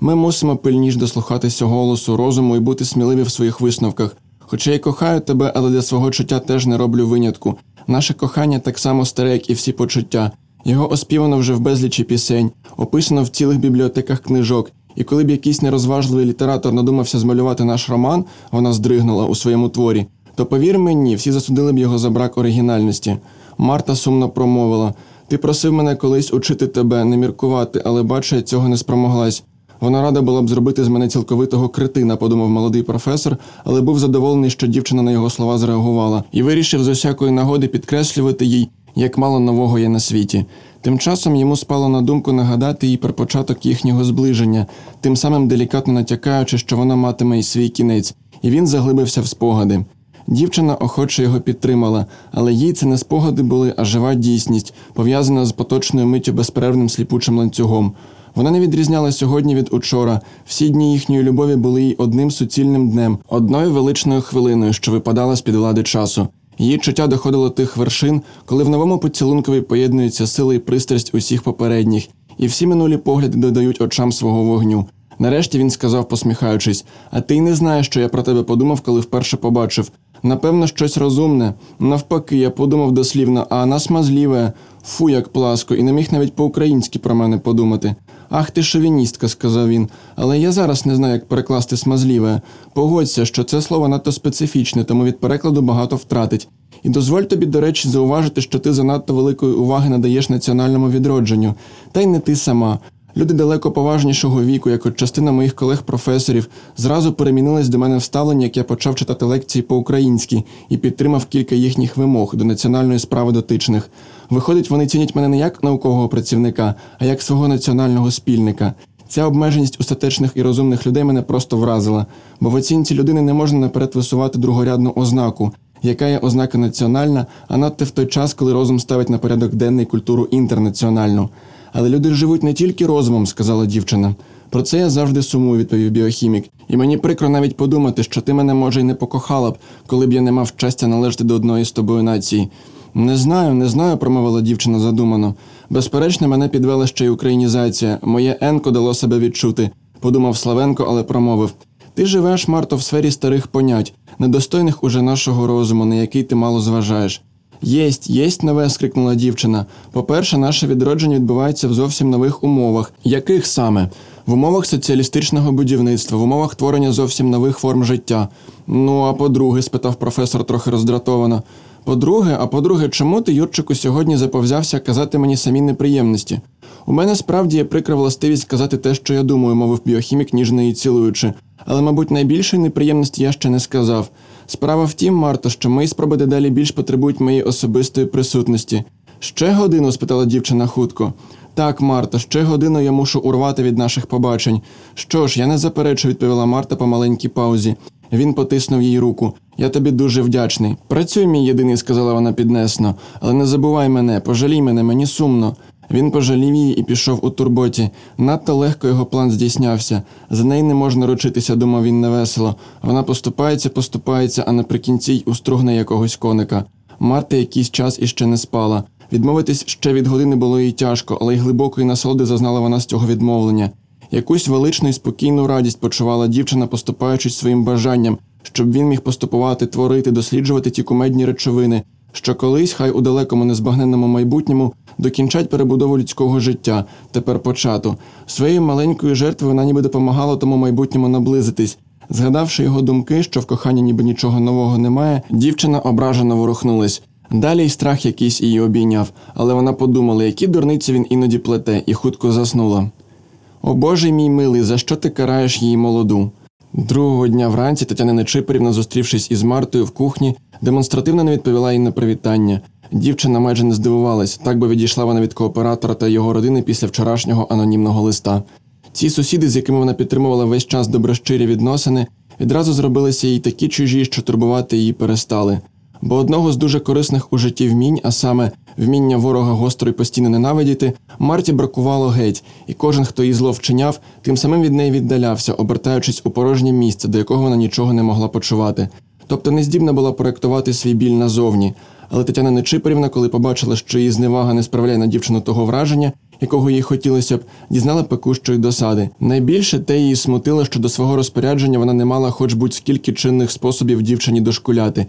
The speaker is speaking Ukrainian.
Ми мусимо пильніш дослухатися голосу, розуму і бути сміливі в своїх висновках. Хоча я кохаю тебе, але для свого чуття теж не роблю винятку. Наше кохання так само старе, як і всі почуття. Його оспівано вже в безлічі пісень, описано в цілих бібліотеках книжок. І коли б якийсь нерозважливий літератор надумався змалювати наш роман, вона здригнула у своєму творі, то повір мені, всі засудили б його за брак оригінальності. Марта сумно промовила: Ти просив мене колись учити тебе, не міркувати, але бачу, я цього не спромоглась. Вона рада була б зробити з мене цілковитого критина, подумав молодий професор, але був задоволений, що дівчина на його слова зреагувала, і вирішив з усякої нагоди підкреслювати їй, як мало нового є на світі. Тим часом йому спало на думку нагадати їй про початок їхнього зближення, тим самим делікатно натякаючи, що вона матиме й свій кінець, і він заглибився в спогади. Дівчина охоче його підтримала, але їй це не спогади були, а жива дійсність, пов'язана з поточною миттю безперервним сліпучим ланцюгом. Вона не відрізняла сьогодні від учора. Всі дні їхньої любові були їй одним суцільним днем, одною величною хвилиною, що випадала з під влади часу. Її чуття доходило тих вершин, коли в новому поцілункові поєднуються сили і пристрасть усіх попередніх, і всі минулі погляди додають очам свого вогню. Нарешті він сказав, посміхаючись: А ти й не знаєш, що я про тебе подумав, коли вперше побачив. Напевно, щось розумне. Навпаки, я подумав дослівно, а вона смазліве. Фу, як пласко, і не міг навіть по-українськи про мене подумати. Ах ти шовіністка, сказав він, але я зараз не знаю, як перекласти смазліве. Погодься, що це слово надто специфічне, тому від перекладу багато втратить. І дозволь тобі, до речі, зауважити, що ти занадто великої уваги надаєш національному відродженню, та й не ти сама. Люди далеко поважнішого віку, як от частина моїх колег-професорів, зразу перемінились до мене в ставленні, як я почав читати лекції по-українськи і підтримав кілька їхніх вимог до національної справи дотичних. Виходить, вони цінять мене не як наукового працівника, а як свого національного спільника. Ця обмеженість остатечних і розумних людей мене просто вразила, бо в оцінці людини не можна наперед висувати другорядну ознаку, яка є ознака національна, а надто в той час, коли розум ставить на порядок денний культуру інтернаціональну. Але люди живуть не тільки розумом, сказала дівчина. Про це я завжди сумую, відповів біохімік. І мені прикро навіть подумати, що ти мене, може, й не покохала б, коли б я не мав щастя належати до одної з тобою нації. Не знаю, не знаю, промовила дівчина задумано. Безперечно, мене підвела ще й українізація. Моє енко дало себе відчути, подумав Славенко, але промовив. Ти живеш, Марто, в сфері старих понять, недостойних уже нашого розуму, на який ти мало зважаєш. Єсть, єсть нове, скрикнула дівчина. По-перше, наше відродження відбувається в зовсім нових умовах. Яких саме? В умовах соціалістичного будівництва, в умовах творення зовсім нових форм життя. Ну, а по-друге, спитав професор трохи роздратовано. По-друге, а по-друге, чому ти, Юрчику, сьогодні заповзявся казати мені самі неприємності? У мене справді є прикра властивість казати те, що я думаю, мовив біохімік, ніжно її цілуючи. Але, мабуть, найбільшої неприємності я ще не сказав. Справа в тім, Марто, що мої спроби дедалі більш потребують моєї особистої присутності. Ще годину? спитала дівчина хутко. Так, Марта, ще годину я мушу урвати від наших побачень. Що ж, я не заперечу, відповіла Марта по маленькій паузі. Він потиснув їй руку. Я тобі дуже вдячний. Працюй, мій єдиний, сказала вона піднесно, але не забувай мене, пожалій мене, мені сумно. Він пожалів її і пішов у турботі. Надто легко його план здійснявся. За неї не можна ручитися, думав він невесело. Вона поступається, поступається, а наприкінці й устругне якогось коника. Марта якийсь час іще не спала. Відмовитись ще від години було їй тяжко, але й глибокої насолоди зазнала вона з цього відмовлення. Якусь величну і спокійну радість почувала дівчина, поступаючись своїм бажанням, щоб він міг поступувати, творити, досліджувати ті кумедні речовини, що колись, хай у далекому незбагненному майбутньому, докінчать перебудову людського життя, тепер почату. Своєю маленькою жертвою вона ніби допомагала тому майбутньому наблизитись. Згадавши його думки, що в коханні ніби нічого нового немає, дівчина ображено ворухнулась. Далі й страх якийсь її обійняв, але вона подумала, які дурниці він іноді плете, і хутко заснула. О Боже мій милий, за що ти караєш її молоду? Другого дня вранці Тетяна Нечипорівна, зустрівшись із Мартою в кухні, демонстративно не відповіла їй на привітання. Дівчина майже не здивувалась, так би відійшла вона від кооператора та його родини після вчорашнього анонімного листа. Ці сусіди, з якими вона підтримувала весь час доброщирі відносини, відразу зробилися їй такі чужі, що турбувати її перестали. Бо одного з дуже корисних у житті вмінь, а саме вміння ворога гостро і постійно ненавидіти, Марті бракувало геть, і кожен, хто її зло вчиняв, тим самим від неї віддалявся, обертаючись у порожнє місце, до якого вона нічого не могла почувати. Тобто не здібна була проєктувати свій біль назовні. Але Тетяна Нечипорівна, коли побачила, що її зневага не справляє на дівчину того враження, якого їй хотілося б, дізнала пекущої досади. Найбільше те її смутило, що до свого розпорядження вона не мала хоч будь-скільки чинних способів дівчині дошкуляти.